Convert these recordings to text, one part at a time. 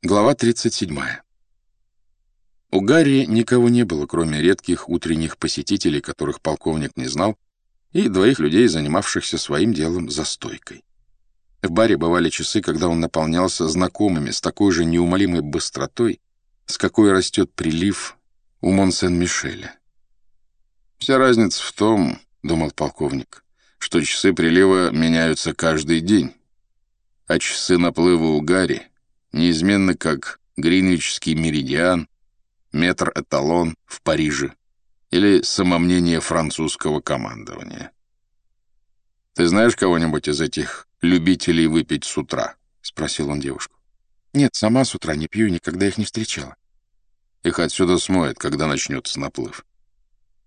Глава 37. У Гарри никого не было, кроме редких утренних посетителей, которых полковник не знал, и двоих людей, занимавшихся своим делом за стойкой. В баре бывали часы, когда он наполнялся знакомыми с такой же неумолимой быстротой, с какой растет прилив у Монсен-Мишеля. «Вся разница в том, — думал полковник, — что часы прилива меняются каждый день, а часы наплыва у Гарри неизменно как Гринвичский меридиан, метр-эталон в Париже или самомнение французского командования. «Ты знаешь кого-нибудь из этих любителей выпить с утра?» — спросил он девушку. «Нет, сама с утра не пью и никогда их не встречала». «Их отсюда смоет, когда начнется наплыв».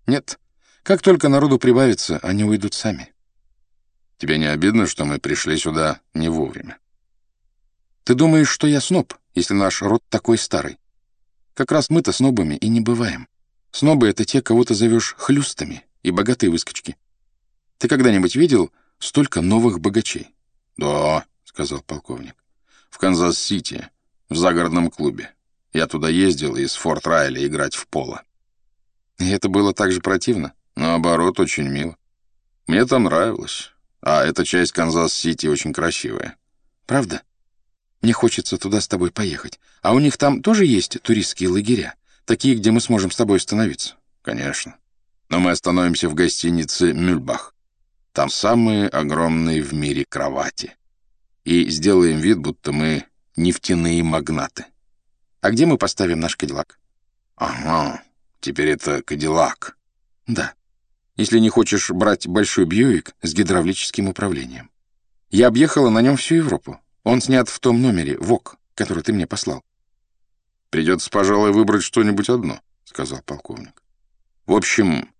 «Нет, как только народу прибавится, они уйдут сами». «Тебе не обидно, что мы пришли сюда не вовремя?» Ты думаешь, что я сноб, если наш род такой старый? Как раз мы-то снобами и не бываем. Снобы — это те, кого ты зовешь хлюстами и богатые выскочки. Ты когда-нибудь видел столько новых богачей? — Да, — сказал полковник. — В Канзас-Сити, в загородном клубе. Я туда ездил из Форт Райля играть в поло. И это было так же противно? Наоборот, очень мило. Мне там нравилось. А эта часть Канзас-Сити очень красивая. Правда? Мне хочется туда с тобой поехать. А у них там тоже есть туристские лагеря? Такие, где мы сможем с тобой остановиться?» «Конечно. Но мы остановимся в гостинице «Мюльбах». Там самые огромные в мире кровати. И сделаем вид, будто мы нефтяные магнаты. А где мы поставим наш кадиллак?» «Ага, теперь это кадиллак». «Да. Если не хочешь брать большой Бьюик с гидравлическим управлением. Я объехала на нем всю Европу. Он снят в том номере, ВОК, который ты мне послал. «Придется, пожалуй, выбрать что-нибудь одно», — сказал полковник. «В общем,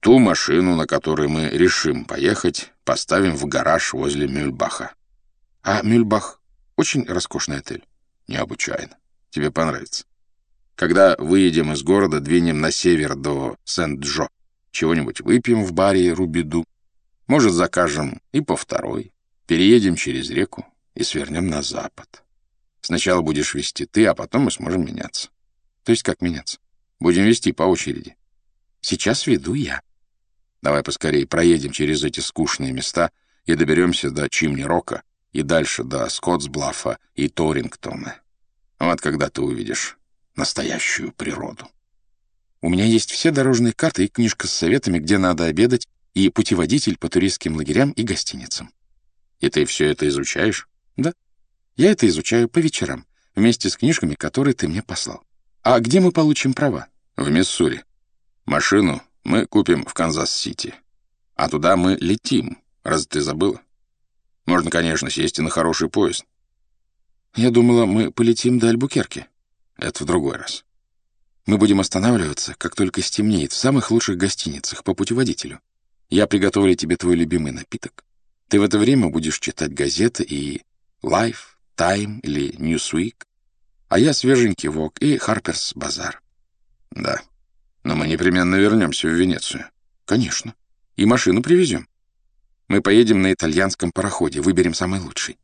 ту машину, на которой мы решим поехать, поставим в гараж возле Мюльбаха». «А Мюльбах — очень роскошный отель?» «Необычайно. Тебе понравится. Когда выедем из города, двинем на север до Сент-Джо. Чего-нибудь выпьем в баре Рубиду. Может, закажем и по второй. Переедем через реку и свернем на запад. Сначала будешь вести ты, а потом мы сможем меняться. То есть как меняться? Будем вести по очереди. Сейчас веду я. Давай поскорее проедем через эти скучные места и доберемся до Чимни-Рока и дальше до Скоттсблафа и Торингтона. Вот когда ты увидишь настоящую природу. У меня есть все дорожные карты и книжка с советами, где надо обедать, и путеводитель по туристским лагерям и гостиницам. И ты все это изучаешь? Я это изучаю по вечерам, вместе с книжками, которые ты мне послал. А где мы получим права? В Миссури. Машину мы купим в Канзас-Сити. А туда мы летим, раз ты забыла. Можно, конечно, сесть и на хороший поезд. Я думала, мы полетим до Альбукерки. Это в другой раз. Мы будем останавливаться, как только стемнеет, в самых лучших гостиницах по путеводителю. Я приготовлю тебе твой любимый напиток. Ты в это время будешь читать газеты и Life, Time или Newsweek, а я свеженький Вок и Harper's Bazaar. Да, но мы непременно вернемся в Венецию. Конечно. И машину привезем. Мы поедем на итальянском пароходе, выберем самый лучший.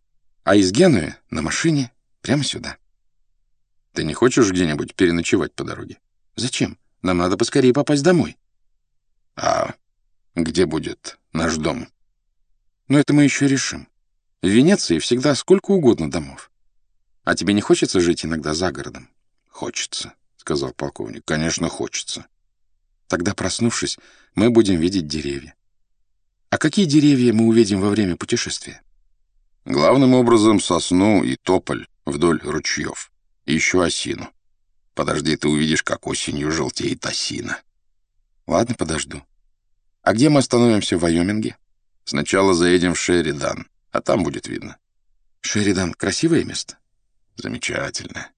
А из Генуи на машине прямо сюда. Ты не хочешь где-нибудь переночевать по дороге? Зачем? Нам надо поскорее попасть домой. А где будет наш дом? Но это мы еще решим. В Венеции всегда сколько угодно домов. А тебе не хочется жить иногда за городом? Хочется, сказал полковник. Конечно, хочется. Тогда, проснувшись, мы будем видеть деревья. А какие деревья мы увидим во время путешествия? Главным образом сосну и тополь вдоль ручьев. И еще осину. Подожди, ты увидишь, как осенью желтеет осина. Ладно, подожду. А где мы остановимся в Вайоминге? Сначала заедем в Шеридан а там будет видно. Шеридан — красивое место? Замечательно.